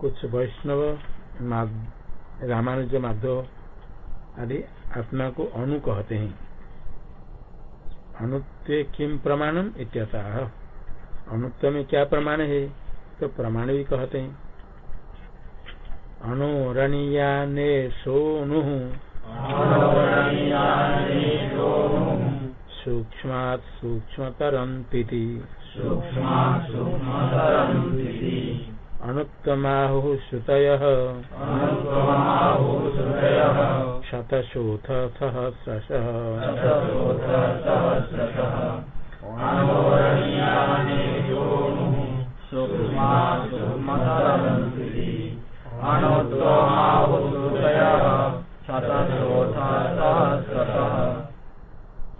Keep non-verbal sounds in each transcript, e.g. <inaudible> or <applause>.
कुछ वैष्णव रामानुज माधव आदि आत्मा को अणु कहते हैं। अणुत्व किम प्रमाणम इत्यतः अणुत्व में क्या प्रमाण है? तो प्रमाण भी कहते हैं। अणुरणीयाने सोनु। सूक्ष्मात् सूक्ष्मतरन्ति अणुत्तमाहुः श्रुतयः। शतशोथ सहस्रशः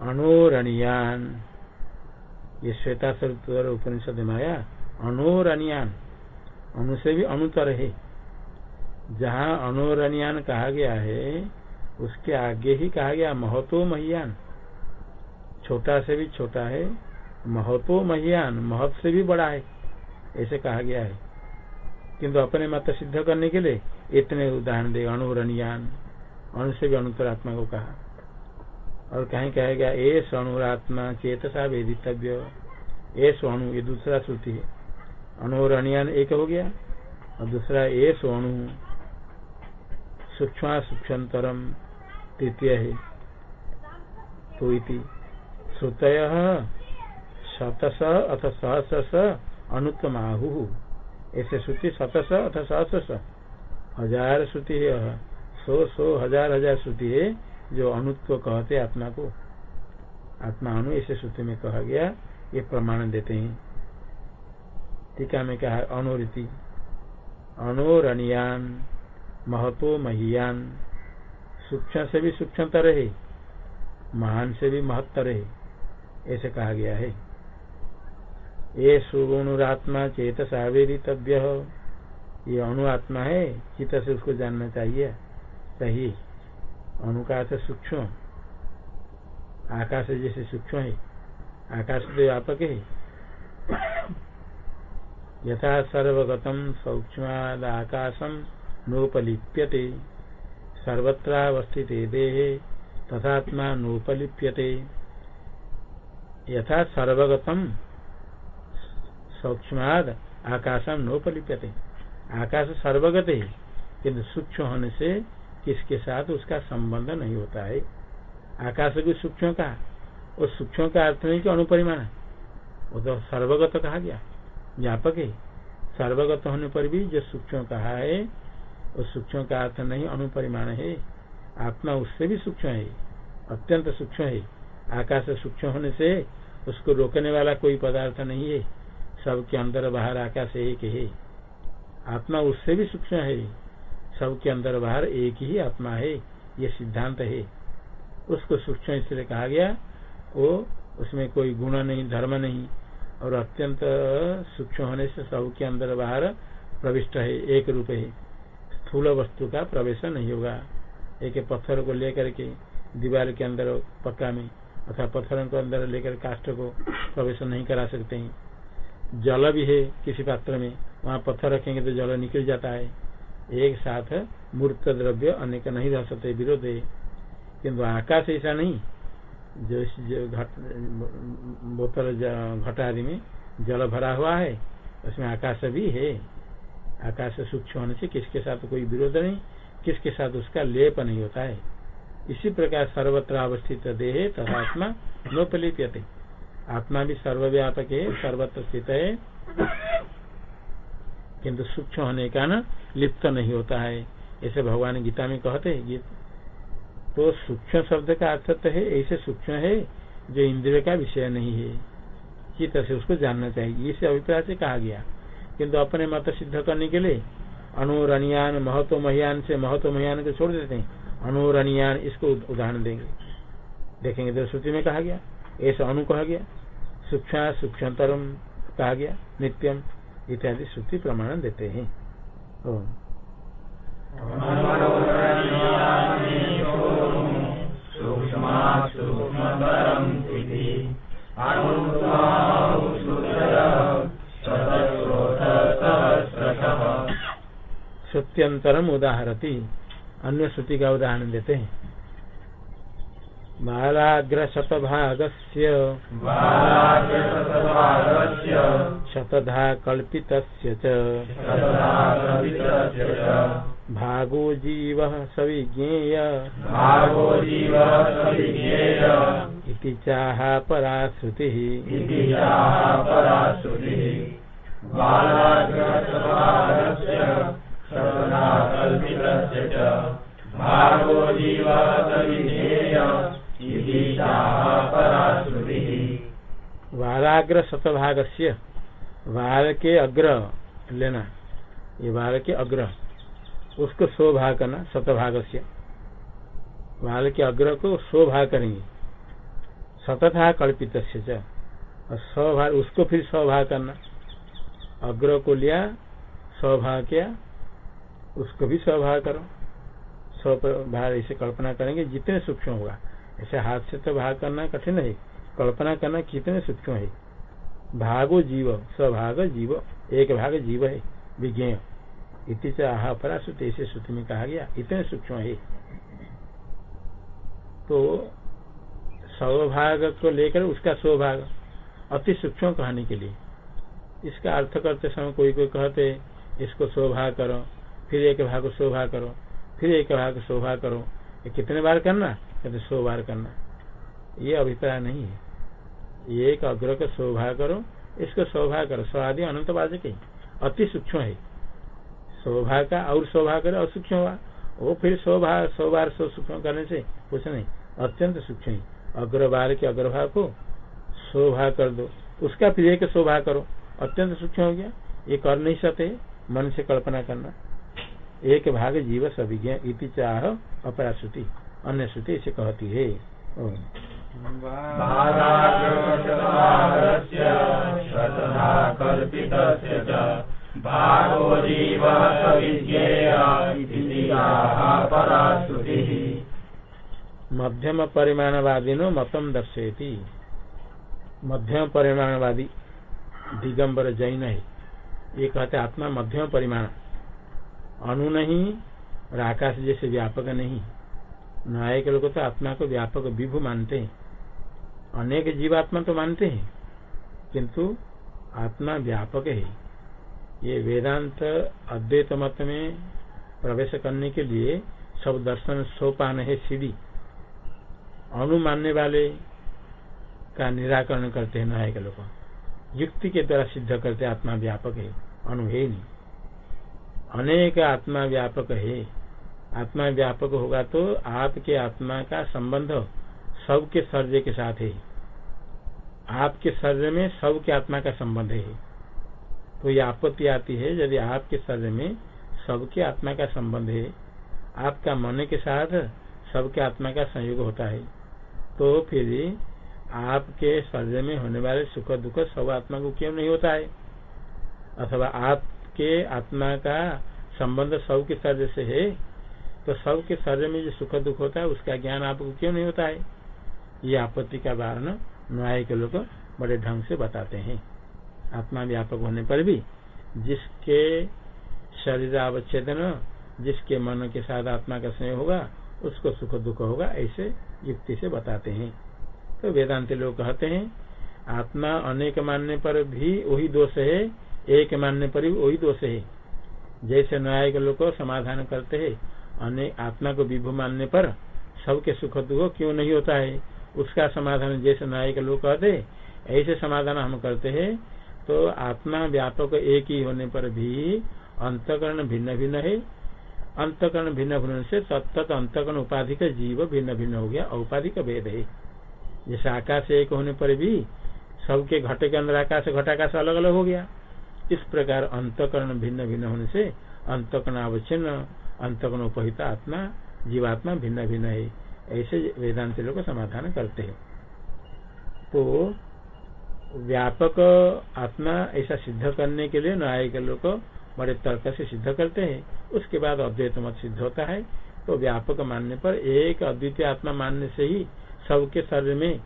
अणोरणियान। ये श्वेता उपनिषद में आया अणु से भी अणुतर है। जहाँ अणोरणियान कहा गया है, उसके आगे ही कहा गया, महतो महियान। छोटा से भी छोटा है, महतो महियान, महत से भी बड़ा है, ऐसे कहा गया है। किंतु अपने मत सिद्ध करने के लिए इतने उदाहरण दे अणुरणियान अणु से भी अणुतर आत्मा को कहा। और कहीं कहेगा ए स्वणुरात्मा चेतसा वेदितव्य। ए स्वणु ये दूसरा श्रुति है। अणुरणियान एक हो गया, और दूसरा ए स्वणु सूक्ष्म सूक्ष्मतरम, तृतीय है। तो इति। श्रुतय शतस अथ सहस अनुत्तम आहु ऐसे श्रुति शतस अथ सहस हज़ार श्रुति है सौ सौ हज़ार हज़ार श्रुति है जो अणुत्व कहते आत्मा को। आत्मा अणु, ऐसे श्रुति में कहा गया, ये प्रमाण देते हैं। टीका में कहा अणुरीति अणोरणियान महतो महियान। सूक्ष्म से भी सूक्ष्मतर है महान से भी महत्तर है ऐसे कहा गया है। ये सुगुणुरात्मा चेत सावेदितव्य ये अणु आत्मा है चित से उसको जानना चाहिए। सही। अणु का सूक्ष्म। आकाश जैसे सूक्ष्म है। आकाश तो व्यापक है। यथा सर्वगतम सूक्ष्माद आकाशम नोपलिप्यते। सर्वत्रावस्थित देहे तथात्मा नोपलिप्यते। यथा सर्वगतम सूक्ष्माद आकाशम नोपलिप्यते। आकाश सर्वगत है किंतु सूक्ष्म होने से किसके साथ उसका संबंध नहीं होता है। आकाश भी सूक्ष्म का और सूक्ष्म का अर्थ नहीं कि अनुपरिमाण वो तो सर्वगत कहा गया। व्यापक है सर्वगत होने पर भी जो सूक्ष्म कहा है उस सूक्ष्म का अर्थ नहीं, अनुपरिमाण है। आत्मा उससे भी सूक्ष्म है, अत्यंत सूक्ष्म है। आकाश सूक्ष्म होने से उसको रोकने वाला कोई पदार्थ नहीं है। सबके अंदर बाहर आकाश एक है। आत्मा उससे भी सूक्ष्म है। सबके अंदर बाहर एक ही आत्मा है। ये सिद्धांत है। उसको सूक्ष्म इसलिए कहा गया, वो उसमें कोई गुण नहीं, धर्म नहीं। और अत्यंत सूक्ष्म होने से सबके अंदर बाहर प्रविष्ट है, एक रूप है। स्थूल वस्तु का प्रवेश नहीं होगा। एक पत्थर को लेकर के दीवार के अंदर पक्का में अथवा पत्थरों को अंदर लेकर काष्ट को प्रवेश नहीं करा सकते हैं। जल भी है किसी पात्र में, वहाँ पत्थर रखेंगे तो जल निकल जाता है। एक साथ मूर्त द्रव्य अनेक नहीं रह सकते, विरोध है। किन्तु आकाश ऐसा नहीं। जो, जो घट बोतल घट आदि में जल भरा हुआ है उसमें आकाश भी है। आकाश सूक्ष्म होने से किसके साथ कोई विरोध नहीं किसके साथ उसका लेप नहीं होता है। इसी प्रकार सर्वत्र अवस्थित देह तथा आत्मा नोपलिप्यते आत्मा भी सर्वव्यापक है सर्वत्र स्थित है। किंतु सूक्ष्म होने का न लिप्त नहीं होता है। ऐसे भगवान गीता में कहते हैं तो सूक्ष्म शब्द का अर्थ तो है, ऐसे सूक्ष्म है जो इंद्रिय का विषय नहीं है। चित से उसको जानना चाहिए। इस अभिप्राय से कहा गया। किंतु अपने मत सिद्ध करने के लिए अनुरणियान महत्व महियान से महत्व महियान को छोड़ देते हैं। अनुरणियान इसको उदाहरण देंगे। देखेंगे तो श्रुति में कहा गया। ऐसा अनु कहा गया। सूक्ष्म, सूक्ष्मतरम कहा गया। नित्यम इत्यादि श्रुति प्रमाण देते हैं। श्रुत्यंतरम उदाहरती अन्य श्रुति का उदाहरण देते हैं बालाग्र शतभागस्य शतधा कल्पित भागो जीव सविज्ञेय। भागो जीव सविज्ञेय। इति चाह पराश्रुति। भागो जीव सविज्ञेय। इति चाह पराश्रुतिः। वाराग्र शतभागस्य वार के अग्र लेना। ये वार के अग्र। उसको सौ भाग करना शतभाग से वाल के अग्र को सौ भाग करेंगे शतथा कल्पित और सौ भाग उसको फिर सौभाग करना। अग्र को लिया सौ भाग किया, उसको भी सौ भाग करो। सौ भाग ऐसे कल्पना करेंगे, जितने सूक्ष्म होगा। ऐसे हाथ से तो भाग करना कठिन है कल्पना करना कितने सूक्ष्म है। भागो जीव, स्वभाग जीव, एक भाग जीव है विज्ञ इति आह पराश्रुत ऐसे श्रुति में कहा गया। इतने सूक्ष्म है। तो सौभाग को लेकर उसका सौभाग अति सूक्ष्म कहने के लिए। इसका अर्थ करते समय कोई कोई कहते, इसको स्वभाग करो, फिर एक भाग को स्वभाग करो, फिर एक भाग को स्वभाग करो। ये कितने बार करना? कहते सौ बार करना। ये अभिप्राय नहीं है। एक अग्र को शोभा करो, इसको स्वभाग करो। स्वादि अनंत के अति सूक्ष्म है। स्वभाग का और स्वभाग करे और हुआ। वो फिर स्वभाग सौ बार सौ सूक्ष्म करने से कुछ नहीं, अत्यंत सूक्ष्म अग्रभाग के अग्रभाग को स्वभाग कर दो। उसका फिर एक स्वभाग करो। अत्यंत सूक्ष्म हो गया। ये कर नहीं सकते। मन से कल्पना करना। एक भाग जीव सभिज्ञ इति चाह अपरा श्रुति अन्य श्रुति इसे कहती है। मध्यम परिमाणवादिनो मतम दर्शयती। मध्यम परिमाणवादी दिगंबर जैन है। ये कहते आत्मा मध्यम परिमाण अणु नहीं, और आकाश जैसे व्यापक नहीं। न्याय के लोग तो आत्मा को व्यापक विभु मानते हैं। अनेक जीवात्मा तो मानते हैं, किंतु आत्मा व्यापक है। ये वेदांत अद्वैत मत में प्रवेश करने के लिए सब दर्शन सोपान है सीढ़ी अणु मानने वाले का निराकरण करते हैं न्याय के लोग। युक्ति के द्वारा सिद्ध करते आत्मा व्यापक है अणु है नहीं। अनेक आत्मा व्यापक है। आत्मा व्यापक होगा तो आपके आत्मा का संबंध सबके सर्जे के साथ है। आपके शरीर में सबके आत्मा का संबंध है। तो ये आपत्ति आती है यदि आपके शरीर में सबके आत्मा का संबंध है। आपका मन के साथ सबके आत्मा का संयोग होता है। तो फिर आपके शरीर में होने वाले सुख दुख सब आत्मा को क्यों नहीं होता है? अथवा आपके आत्मा का संबंध सब के शरीर से है तो सब के शरीर में जो सुख दुख होता है, उसका ज्ञान आपको क्यों नहीं होता है? ये आपत्ति का वारण न्याय के लोग बड़े ढंग से बताते हैं। आत्मा व्यापक होने पर भी जिसके शरीर अवच्छेदन जिसके मन के साथ आत्मा का स्नेह होगा, उसको सुख दुख होगा, ऐसे युक्ति से बताते हैं। तो वेदांत लोग कहते हैं, आत्मा अनेक मानने पर भी वही दोष है, एक मानने पर भी वही दोष है। जैसे न्याय के लोग समाधान करते हैं अनेक आत्मा को विभु मानने पर सबके सुख दुख क्यों नहीं होता है? उसका समाधान जैसे न्याय के लोग कहते ऐसे समाधान हम करते हैं तो आत्मा व्यापक एक ही होने पर भी अंतकरण भिन्न भिन्न है। अंतकरण भिन्न भिन्न से तत्त अंतकरण उपाधि का जीव भिन्न भिन्न हो गया, औपाधिक भेद है। जैसे आकाश एक होने पर भी सबके घटे के अंदर आकाश घटाकाश अलग अलग हो गया। इस प्रकार अंतकरण भिन्न भिन्न होने से अंतकरण अवच्छिन्न, अंतकरण उपहित आत्मा, जीवात्मा भिन्न भिन्न है। ऐसे वेदांत लोग समाधान करते हैं। तो व्यापक आत्मा ऐसा सिद्ध करने के लिए न्याय के लोग बड़े तर्क से सिद्ध करते हैं। उसके बाद अद्वैत मत सिद्ध होता है। तो व्यापक मानने पर एक अद्वितीय आत्मा मानने से ही सबके शरीर में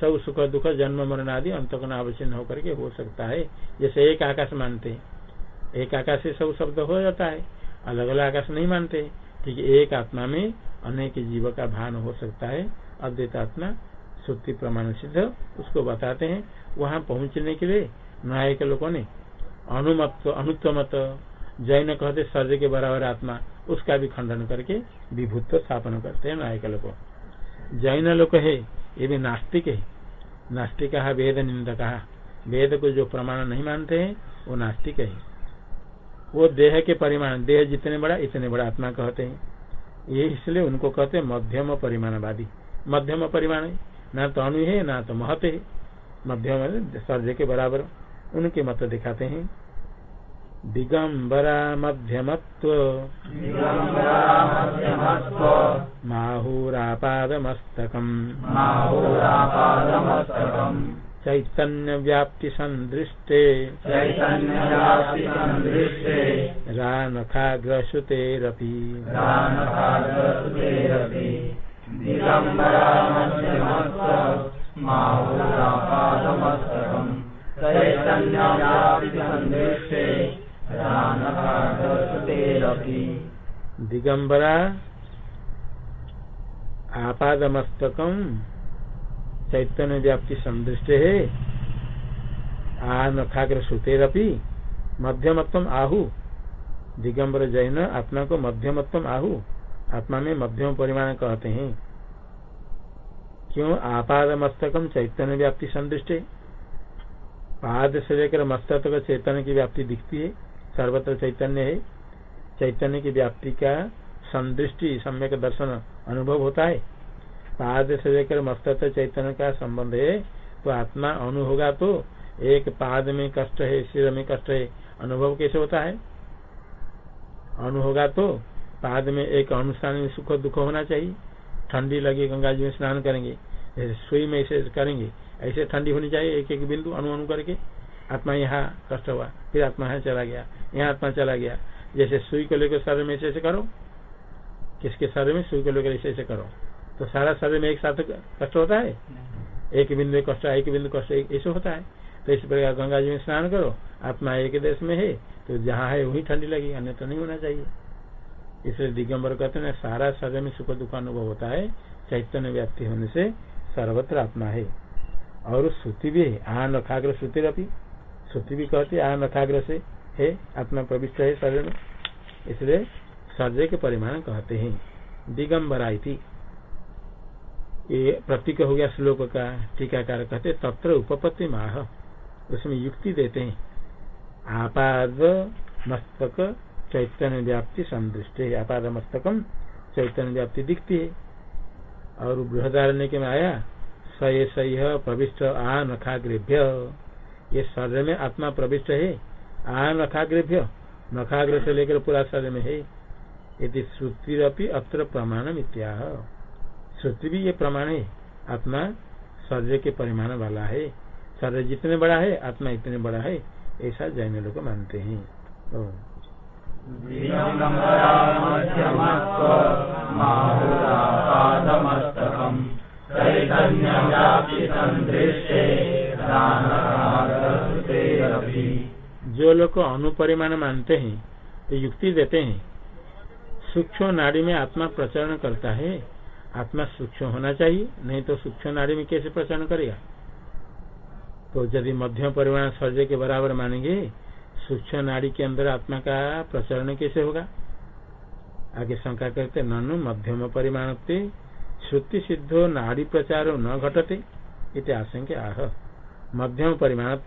सब सुख दुख, जन्म, मरण आदि अंतकरण आवश्यक होकर के हो सकता है। जैसे एक आकाश मानते हैं। एक आकाश से सब शब्द हो जाता है। अलग अलग आकाश नहीं मानते। ठीक एक आत्मा में अनेक जीव का भान हो सकता है। अद्वैत आत्मा श्रुति प्रमाण सिद्ध, उसको बताते हैं। वहाँ पहुँचने के लिए न्याय के लोगों ने अनुमत अनुत्व मत जैन कहते सर्ज के बराबर आत्मा, उसका भी खंडन करके विभुत्व स्थापन करते हैं न्याय के लोग। जैन लोग है, ये भी नास्तिक है। नास्तिक वेद निंदा कहा। वेद को जो प्रमाण नहीं मानते हैं, वो नास्तिक है। वो देह के परिमाण, देह जितने बड़ा, इतने बड़ा आत्मा कहते हैं। ये इसलिए उनको कहते हैं मध्यम परिमाणवादी। मध्यम परिमाण है। ना तो अणु है ना तो महत है। मध्यम सर्ज के बराबर उनके मत दिखाते हैं। दिगंबरा मध्यमत्व। माहूरापादमस्तकम् चैतन्य व्याप्ति संदृष्टे। रानखाग्रसुतेरपि। दिगंबरा आपादमस्तकम चैतन्य व्याप्ति संदृष्टे है आनखाग्र सुतेरपि मध्यमत्व आहु। दिगंबर जैन आत्मा को मध्यमत्व आहु। आत्मा में मध्यम परिमाण कहते हैं। क्यों? आपाद मस्तकम चैतन्य व्याप्ति संदृष्टे। पाद से लेकर मस्तक तक चैतन्य की व्याप्ति दिखती है। सर्वत्र चैतन्य है। चैतन्य की व्याप्ति का संदृष्टि, सम्यक दर्शन अनुभव होता है। पाद से लेकर मस्तक चैतन्य का संबंध है। तो आत्मा अनु होगा तो एक पाद में कष्ट है सिर में कष्ट है, अनुभव कैसे होता है? अनु होगा तो पाद में एक अनुष्ठान में सुख दुख होना चाहिए। ठंडी लगी गंगा जी में स्नान करेंगे जैसे सुई में ऐसे करेंगे ऐसे ठंडी होनी चाहिए एक एक बिंदु अनु अनु करके। आत्मा यहाँ कष्ट हुआ फिर आत्मा यहाँ चला गया यहाँ आत्मा चला गया। जैसे सुई को लेकर शरीर में ऐसे ऐसे करो किसके शरीर में? सुई को लेकर ऐसे ऐसे करो। तो सारा शरीर में एक साथ कष्ट होता है? एक बिंदु में कष्ट एक बिंदु कष्ट ऐसे होता है। तो इस प्रकार गंगा जी में स्नान करो आत्मा एक देश में है तो जहाँ है वही ठंडी लगी अन्य तो नहीं होना चाहिए। इसलिए दिगंबर कहते हैं, सारा शरीर में सुख दुख अनुभव होता है, चैतन्य व्याप्ति होने से सर्वत्र आत्मा है। और श्रुति भी है आ नखाग्र श्रुति रपी। श्रुति भी कहती है आ नखाग्र से है, आत्मा प्रविष्ट है शरीर में। इसलिए सर्जय के परिमाण कहते हैं, दिगंबरा थी ये प्रतीक हो गया श्लोक का, टीकाकार कहते तत्र उपपत्ति माह। उसमें युक्ति देते हैं, आपाद मस्तक चैतन्य व्याप्ति संदृष्ट है आपाद मस्तकम चैतन्य व्याप्ति दिखती है। और बृहदारण्य के में आया, सय सह प्रविष्ट आ नखाग्रेभ्य ये शरीर में आत्मा प्रविष्ट है आ नखाग्रेभ्य नखाग्र से लेकर पूरा शरीर में है। यदि श्रुति अत्र प्रमाण इत्याह। श्रुति भी ये प्रमाण है। आत्मा शरीर के परिमाण वाला है। शरीर जितने बड़ा है, आत्मा इतने बड़ा है, ऐसा जैन लोग मानते हैं। जो लोग अनुपरिमाण मानते हैं तो युक्ति देते हैं। सूक्ष्म नाड़ी में आत्मा प्रचरण करता है। आत्मा सूक्ष्म होना चाहिए, नहीं तो सूक्ष्म नाड़ी में कैसे प्रचरण करेगा? तो यदि मध्यम परिमाण सर्जय के बराबर मानेंगे सूक्ष्म नाड़ी के अंदर आत्मा का प्रचरण कैसे होगा? आगे शंका करते, ननु मध्यम परिमाण श्रुति सिद्धो नाड़ी प्रचार न घटते, इति आशंका, आह। मध्यम परिमाण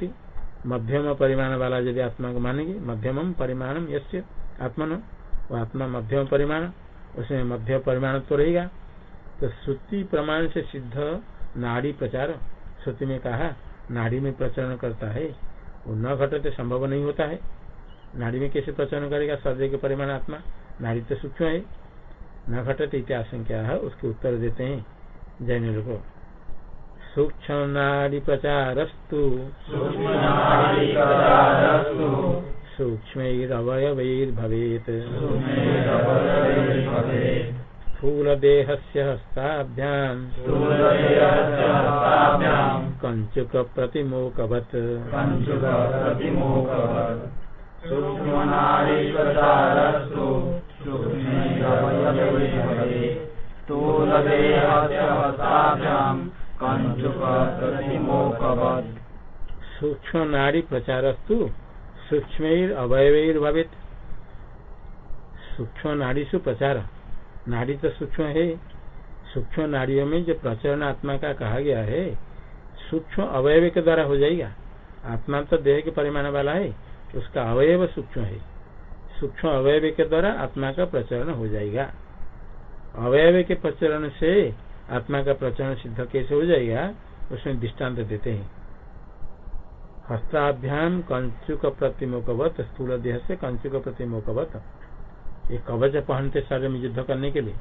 मध्यम परिमाण वाला यदि आत्मा को मानेंगे मध्यम परिमाणम यस्य, आत्मन, वो आत्मा मध्यम परिमाण, उसमें मध्य परिमाण तो रहेगा। तो श्रुति प्रमाण से सिद्ध नाड़ी प्रचार। श्रुति में कहा, नाड़ी में प्रचरण करता है। वो न घटते संभव नहीं होता है। नाड़ी में कैसे प्रचरण करेगा? सर्जय के परिमाण आत्मा। नाड़ी तो सूक्ष्म है। न घटते इत्याशंका है उसके उत्तर देते हैं। जैन लोग। सूक्ष्म नाड़ी प्रचारस्तु। सूक्ष्मैरवयवैर्भवेत्। स्थूलदेहस्य हस्ताभ्याम्। कंचुक प्रतिमोक सूक्ष्म नारी प्रचारस्तु सूक्ष्म अवयवीर्भवित सूक्ष्म नाड़ी सु प्रचार। नाड़ी तो सूक्ष्म है। सूक्ष्म नाड़ियों में जो प्रचरण आत्मा का कहा गया है सूक्ष्म अवयव के द्वारा हो जाएगा। आत्मा तो देह के परिमाण वाला है, उसका अवयव सूक्ष्म है। सूक्ष्म अवयव के द्वारा आत्मा का प्रचरण हो जाएगा। अवयव के प्रचरण से आत्मा का प्रचरण सिद्ध कैसे हो जाएगा, उसमें दृष्टांत देते हैं। हस्ताभ्याम कंचुक प्रतिमुखवत, स्थूल देह से कंचुक प्रतिमुखवत। ये कवच पहनते शरीर में युद्ध करने के लिए।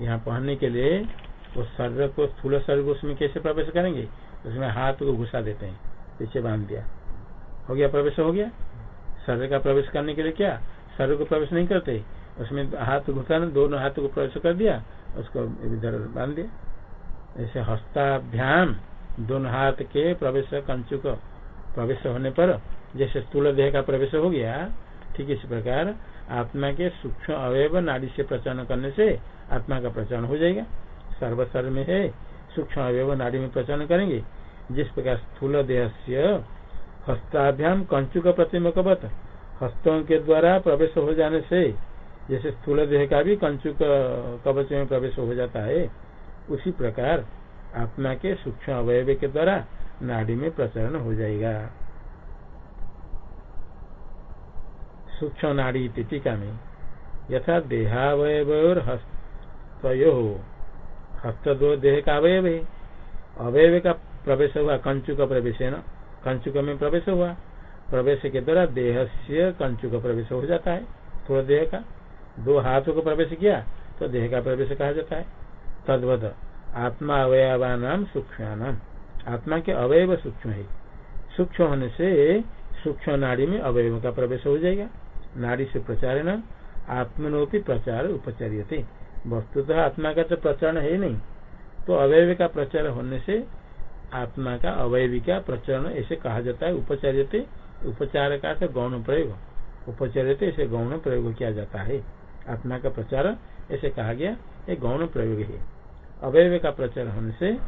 यहाँ पहनने के लिए वो शरीर को स्थूल शरीर को उसमें कैसे प्रवेश करेंगे? उसमें हाथ को घुसा देते हैं, पीछे बाँध दिया। हो गया प्रवेश, हो गया। शरीर का प्रवेश करने के लिए क्या? शरीर को प्रवेश नहीं करते। उसमें हाथ घुसाना दोनों हाथ को प्रवेश कर दिया, उसको इधर बाँध दिया। ऐसे हस्ताभ्याम, दोनों हाथ के प्रवेश कंचुक प्रवेश होने पर, जैसे स्थूल देह का प्रवेश हो गया, ठीक इसी प्रकार, आत्मा के सूक्ष्म अवयव नाड़ी से प्रचरण करने से आत्मा का प्रचरण हो जाएगा। सर्वसर में है, सूक्ष्म अवयव नाड़ी में प्रचरण करेंगे। जिस प्रकार स्थूल देह से हस्ताभ्याम कंचुक प्रतिमुखवत हस्तों के द्वारा प्रवेश हो जाने से जैसे स्थूल देह का भी कंचुक कवच में प्रवेश हो जाता है, उसी प्रकार आत्मा के सूक्ष्म अवयव के द्वारा नाड़ी में प्रचरण हो जाएगा। सूक्ष्म नाड़ी टीका में यथा देहावय और हस्तयो हस्त दो देह का अवयव है। अवयव का प्रवेश हुआ, कंचुक प्रवेश है न? कंचुक में प्रवेश हुआ। प्रवेश के द्वारा देह से कंचुक प्रवेश हो जाता है। थोड़ा देह का, दो हाथों को प्रवेश किया तो देह का प्रवेश कहा जाता है। तद्वत, आत्मा अवयवानाम सूक्ष्म आत्मा के अवयव सूक्ष्म है। सूक्ष्म होने से सूक्ष्म नाड़ी में अवयव का प्रवेश हो जाएगा। नाड़ी से प्रचार न? आत्मनोपी प्रचार उपचार्य थे वस्तुतः आत्मा का तो प्रचरण है नहीं। तो अवयव का प्रचार होने से आत्मा का अवयवी का प्रचरण ऐसे कहा जाता है, उपचार्यते उपचार का गौण प्रयोग। उपचार्यते, ऐसे गौण प्रयोग किया जाता है। आत्मा का प्रचार ऐसे कहा गया, ये गौण प्रयोग है। अवयव का प्रचार होने से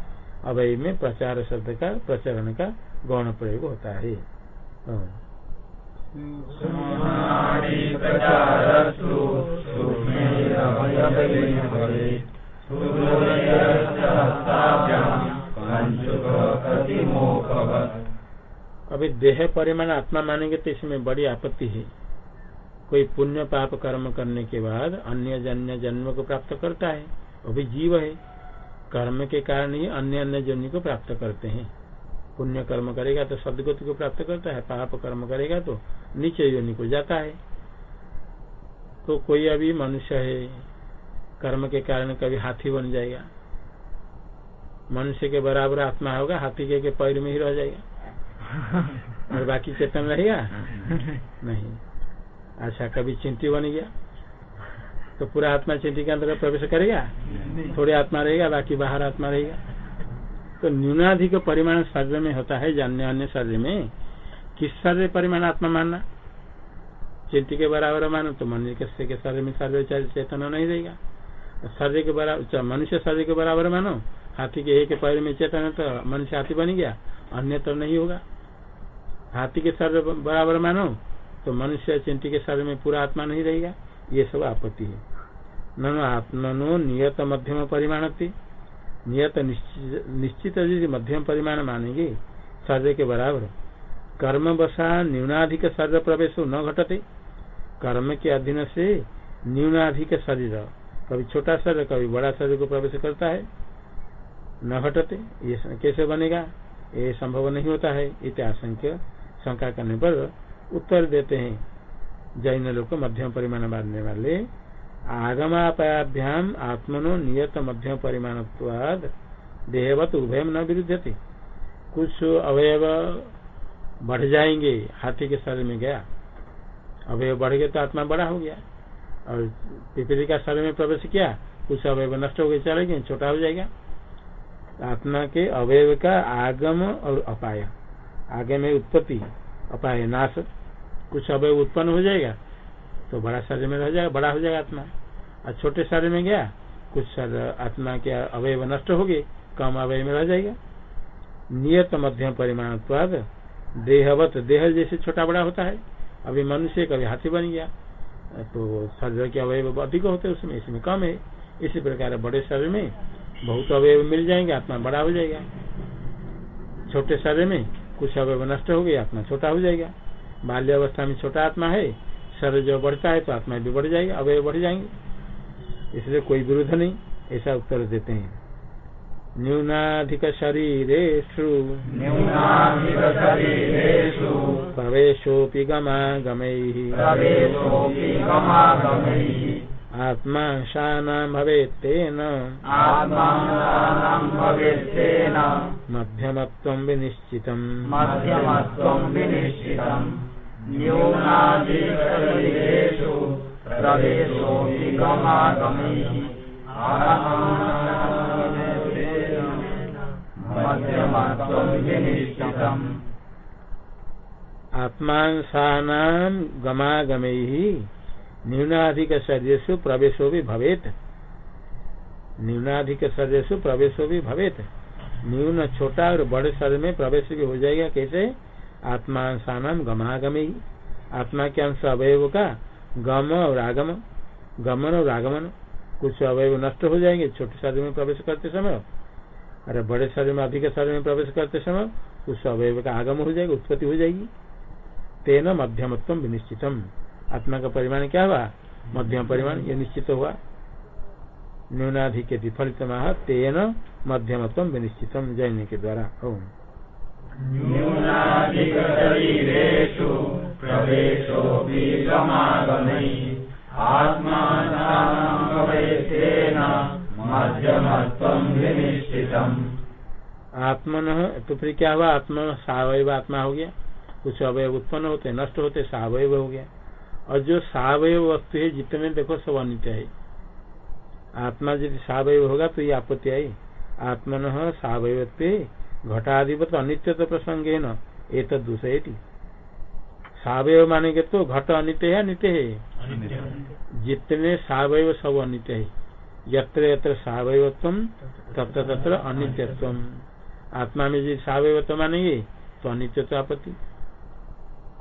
अवय में प्रचार शब्द का प्रचरण का गौण प्रयोग होता है। अभी देह परिमाण आत्मा मानेंगे तो इसमें बड़ी आपत्ति है। कोई पुण्य पाप कर्म करने के बाद अन्य जन्य जन्म को प्राप्त करता है, वो भी जीव है। कर्म के कारण ही अन्य अन्य जन्य को प्राप्त करते हैं। पुण्य कर्म करेगा तो सदगति को प्राप्त करता है, पाप कर्म करेगा तो नीचे योनि को जाता है। तो कोई अभी मनुष्य है, कर्म के कारण कभी हाथी बन जाएगा। मनुष्य के बराबर आत्मा होगा हाथी के, के पैर में ही रह जाएगा। <laughs> और बाकी चेतन रहेगा नहीं। अच्छा कभी चिंती बन गया। तो पूरा आत्मा चिंती के अंदर प्रवेश करेगा? थोड़ी आत्मा रहेगा बाकी बाहर आत्मा रहेगा। तो न्यूनाधिक परिमाण शरीर में होता है जानने अन्य शरीर में। किस शरीर परिमाण आत्मा मानना? चिंती के बराबर मानो तो मनुष्य के शरीर में शरीर चेतना नहीं रहेगा। शरीर के बराबर मनुष्य शरीर के बराबर मानो हाथी के एक पैर में चेतन तो मनुष्य हाथी बन गया अन्य तो नहीं होगा। हाथी के शरीर बराबर मानो तो मनुष्य चिंती के शरीर में पूरा आत्मा नहीं रहेगा। ये सब आपत्ति है। ननो नियत मध्यम परिमाण नियत निश्चित यदि मध्यम परिमाण मानेंगे, शरीर के बराबर, कर्म बसा न्यूनाधिक शरीर प्रवेश न घटते। कर्म के अधीन से न्यूनाधिक शरीर, कभी छोटा शरीर, कभी बड़ा शरीर को प्रवेश करता है। न घटते ये कैसे बनेगा? ये संभव नहीं होता है। इतिहासंख्य शंका करने पर उत्तर देते हैं। जैन लोग मध्यम परिमाण मानने वाले, आगमापाभ्याम आत्मनो नियत मध्यम परिमाण देहवत उभय न विरुद्ध कुछ अवयव बढ़ जाएँगे, हाथी के शरीर में गया। अवयव बढ़ गए तो आत्मा बड़ा हो गया। और पिपरी का शरीर में प्रवेश किया, कुछ अवयव नष्ट हो गए, चले गए, छोटा हो जाएगा। आत्मा के अवयव का आगम और अपाय। आगे में उत्पत्ति, अपाय, नाश, कुछ अवयव उत्पन्न हो जाएगा तो बड़ा शरीर में रह जाएगा, बड़ा हो जाएगा आत्मा। और छोटे शरीर में गया कुछ आत्मा के अवयव नष्ट हो गए, कम अवयव में रह जाएगा। नियत मध्यम परिमाण देहवत, देह जैसे छोटा बड़ा होता है। अभी मनुष्य कभी हाथी बन गया तो शरीर के अवयव अधिक होते उसमें, इसमें कम है। इसी प्रकार बड़े शरीर में बहुत अवयव मिल जाएँगे आत्मा बड़ा हो जाएगा। छोटे शरीर में कुछ अवयव नष्ट हो गया आत्मा छोटा हो जाएगा। बाल्य अवस्था में छोटा आत्मा है शरीर जो बढ़ता है तो आत्मा भी बढ़ जाएगा अवयव बढ़ जाएँगे। इसलिए कोई विरुद्ध नहीं ऐसा उत्तर देते हैं। न्यूनाधिक शरीरेषु। न्यूनाधिकशरीरेषु प्रवेशोऽपि प्रवेशोऽपि गमागमैः। आत्मा शानां भवेत्तेन आत्मानां भवेत्तेन मध्यमत्वं विनिश्चितम्। मध्यमत्वं विनिश्चितम्। न्यूनाधिकशरीरेषु प्रवेशोऽपि गमागमैः मध्यमत्वं विनिश्चितम्। आत्मांसानां गमागमैः न्यूनाधिक शरीरसु प्रवेशो भी भवेत। न्यूनाधिक शरीरसु प्रवेशो भी भवेत। न्यून, छोटा और बड़े शरीर में प्रवेश भी हो जाएगा। कैसे? आत्मांसानाम गमागमे ही आत्मा के अंश अवयव का गम और आगम। गमन और आगमन। कुछ अवयव नष्ट हो जाएँगे छोटे शरीर में प्रवेश करते समय। अरे बड़े शरीर में, अधिक शरीर में प्रवेश करते समय उस अवयव का आगम हो जाएगा, उत्पत्ति हो जाएगी। तेन मध्यमत्व विनिश्चितम। आत्मा का परिमाण क्या हुआ? मध्यम परिमाण ये निश्चित हुआ। न्यूनाधिक फलित माह तेन मध्यमत्व विनिश्चित जैन के द्वारा। ओम। आत्मानां तो फिर क्या हुआ? आत्मा सावयव आत्मा हो गया। कुछ अवयव उत्पन्न होते नष्ट होते सावयव हो गया। और जो सावयव वस्तु है जितने देखो सब अनित्य है। आत्मा यदि सावयव होगा तो ये आपत्ति आई आत्मन सावयव घटाधिपत अनित्य तो प्रसंग है न ये तो दूसरे सावयव मानेंगे तो घट अनित्य है अनित्य है। जितने सावयव सब अनित्य है। यत्र यत्र सावयवत्व तत्र तत्र अनित्यत्व। आत्मा में यदि सावयवत्व मानेंगे तो अनित्य तो आपत्ति।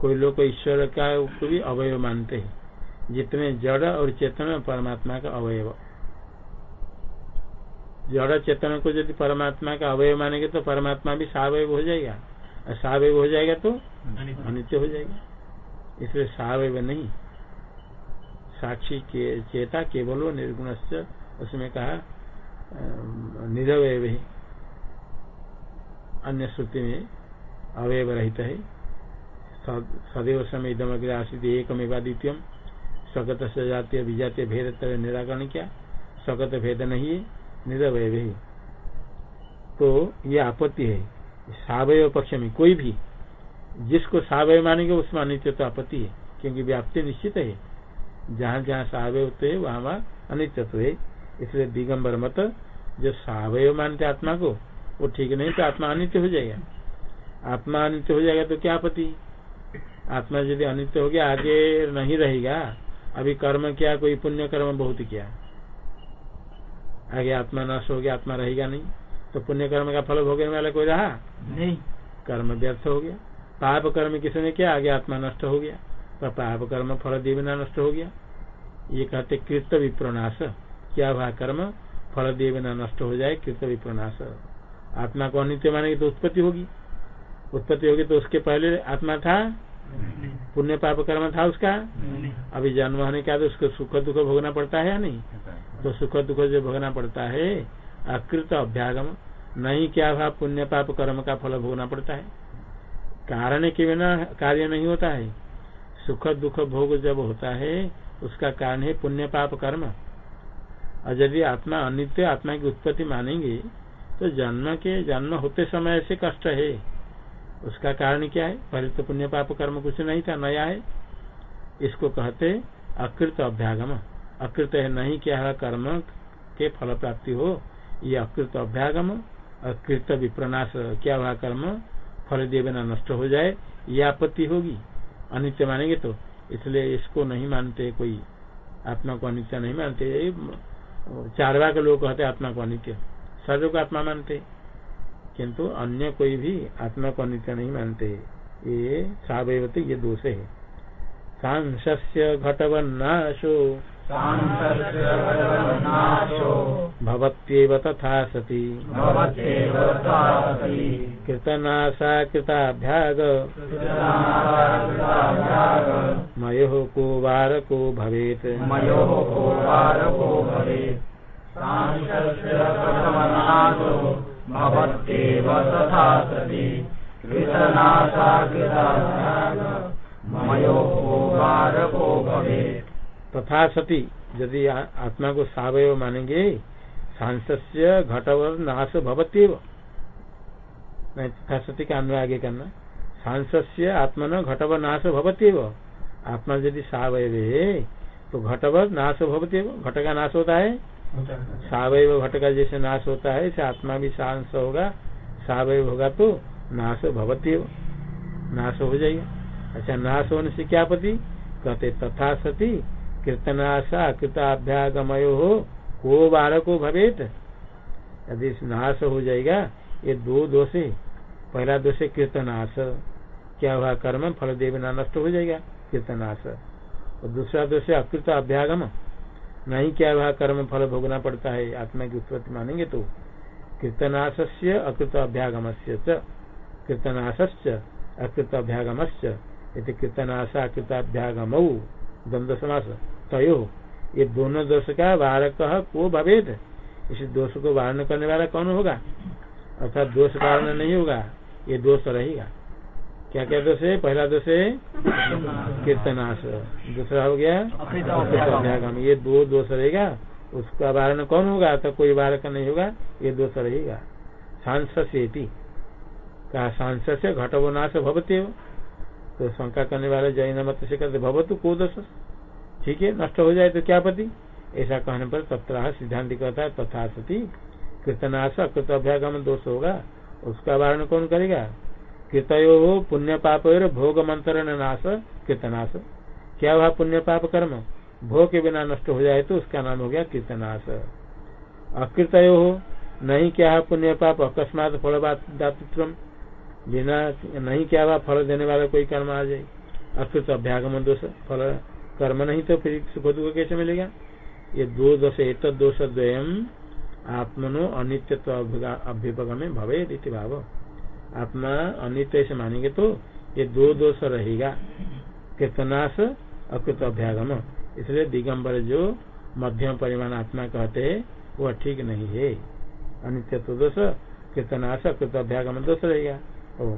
कोई लोग ईश्वर का को भी अवयव मानते हैं। जितने जड़ और चेतन परमात्मा का अवयव। जड़ चेतन को यदि परमात्मा का अवयव मानेंगे तो परमात्मा भी सावयव हो जाएगा। और सावयव हो जाएगा तो अनित्य। हो जाएगा। इसलिए सावयव नहीं। साक्षी के चेता केवल वो निर्गुण उसमें कहा निरवय अन्य श्रुति में अवयव रहित है। सदैव समय इदम आसित एकमेवा द्वितीय स्वगत सजातीय विजातीय भेद निराकरण क्या स्वगत भेद नहीं है निरवय तो ये आपत्ति है सावय पक्ष में कोई भी, जिसको सावय मानेंगे उसमें अनित्य तो आपत्ति है, क्योंकि व्याप्ति निश्चित है। जहाँ जहाँ सावय होते है, वहाँ वहाँ अनित्य है। इसलिए दिगंबर मत, जो सावय मानते आत्मा को, वो ठीक नहीं तो आत्मा अनित्य हो जाएगा। आत्मा अनित्य हो जाएगा तो क्या आपत्ति? आत्मा यदि अनित्य हो गया आगे नहीं रहेगा। अभी कर्म क्या कोई पुण्य कर्म बहुत किया। आगे आत्मा नष्ट हो गया आत्मा रहेगा नहीं। तो पुण्य कर्म का फल भोगने वाला कोई रहा? नहीं। कर्म व्यर्थ हो गया। पाप कर्म किसने किया आगे आत्मा नष्ट हो गया। तो पाप कर्म फल दिए बिना नष्ट हो गया। ये कहते कृत विप्रनाश क्या हुआ कर्म? फल दिए बिना नष्ट हो जाए कृत विप्रनाश आत्मा को अनित्य मानेगी तो उत्पत्ति होगी। उत्पत्ति होगी तो उसके पहले आत्मा था। पुण्य पाप कर्म था उसका? अभी जन्म होने के बाद उसको सुख दुख भोगना पड़ता है या नहीं? तो सुख दुख जो भोगना पड़ता है अकृत अभ्यागम नहीं क्या हुआ पुण्य पाप कर्म का फल भोगना पड़ता है। कारण के बिना कार्य नहीं होता है। सुख दुख भोग जब होता है उसका कारण है पुण्य पाप कर्म। और यदि आत्मा अनित्य आत्मा की उत्पत्ति मानेंगे तो जन्म के जन्म होते समय ऐसे कष्ट है। उसका कारण क्या है? पहले तो पुण्य पाप कर्म कुछ नहीं था, नया है। इसको कहते अकृत अभ्यागम। अकृत है नहीं क्या कर्म के फल प्राप्ति हो। ये अकृत अभ्यागम, अकृत विप्रनाश, क्या हुआ कर्म? फल दिए बिना नष्ट हो जाए, ये आपत्ति होगी। अनित्य मानेंगे तो। इसलिए इसको नहीं मानते कोई। आत्मा को अनित्य नहीं मानते। चारवा के लोग कहते आत्मा को अनित्य। सर्व को आत्मा मानते। किंतु अन्य कोई भी आत्मा को अनित्य नहीं मानते। ये सावयवती ये दोष है। सांस्य घटवन्नाशो। भवत्येव तथा सती कृतनाशा कृताभ्याग। मयो को वार को भवेत। मयो को वार को भवेत तथा सति। यदि आत्मा को सावय मानेंगे सांस्य घटवर नाश भवत्यव तथा सती का अन्वय आगे करना। सांस्य आत्मा घटवर नाश भवत्यव। आत्मा यदि सावय है तो घटवर नाश भवत्यव। घट का नाश होता है। सावय घट का जैसे नाश होता है, इसे आत्मा भी सांस होगा। सावय होगा तो नाश भवत्यव नाश हो जाएगा। अच्छा नाश होने से क्या पति? कहते, तथा सती कीर्तनाशा कृताभ्यागमयो हो को बालको भवेत। यदि नाश हो जाएगा, ये दो दोषे। पहला दोष है कीर्तनाश क्या हुआ? कर्म फल देवना नष्ट हो जाएगा। कीर्तनाश और दूसरा दोष है अकृत अभ्यागम नहीं क्या वह कर्म फल भोगना पड़ता है? आत्मा की उत्पत्ति मानेंगे तो। कीर्तनाश से अकृत अभ्यागम से कीर्तनाश अकृत अभ्यागम से कीर्तनाशा अकृताभ्यागम द्वंद्व समास। तयो। ये दोनों दोष का वारक को भवेद। इस दोष को वारण करने वाला कौन होगा? अर्थात दोष कारण नहीं होगा। ये दोष रहेगा। क्या क्या दोष है? पहला दोष है कीर्तनाश दूसरा हो गया अभ्यागम ये दो दोष रहेगा। उसका वारण कौन होगा? तो कोई वारक नहीं होगा। ये दोष रहेगा। सांसी कहा सांस से घटवनाश भवते तो शंका करने वाले जैन मत से कहते भवतु को दोष? ठीक है, नष्ट हो जाए तो क्या पति? ऐसा कहने पर तथा सिद्धांत कहता है तथा सती कृतनाश कृत अभ्यागम दोष होगा। उसका वारण कौन करेगा? कृतयो पुण्य पाप भोग मंत्रण नाश कृतनाश क्या हुआ पुण्य पाप कर्म? भोग के बिना नष्ट हो जाए तो उसका नाम हो गया कृतनाश अकृतयो हो नहीं क्या है पुण्य पाप अकस्मात फल दातृत्व बिना नहीं क्या हुआ फल देने वाला कोई कर्म आ जाए? अकृत अभ्यागम दोष, फल कर्म नहीं तो फिर सुख दुख कैसे मिलेगा? ये दो दोष, एक दोष द्वयम, आत्मनो अनित्य अभ्युपगमे भवे रीति भाव। आत्मा अनित्य से मानेंगे तो ये दो दोष रहेगा। कीर्तनाश अकृत अभ्यागम। इसलिए दिगंबर जो मध्यम परिमाण आत्मा कहते हैं, वह ठीक नहीं है। अनित्य तो दोष कीर्तनाश अकृत अभ्यागम दोष रहेगा। ओ।